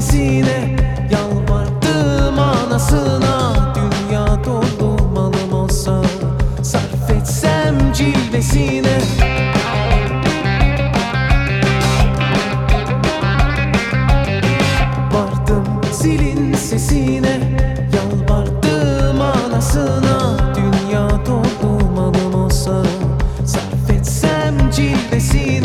sesine Yalvardım anasına Dünya dolu malım olsa Sarf etsem cilvesine. Vardım zilin sesine Yalvardım anasına Dünya dolu malım olsa Sarf etsem cilvesine.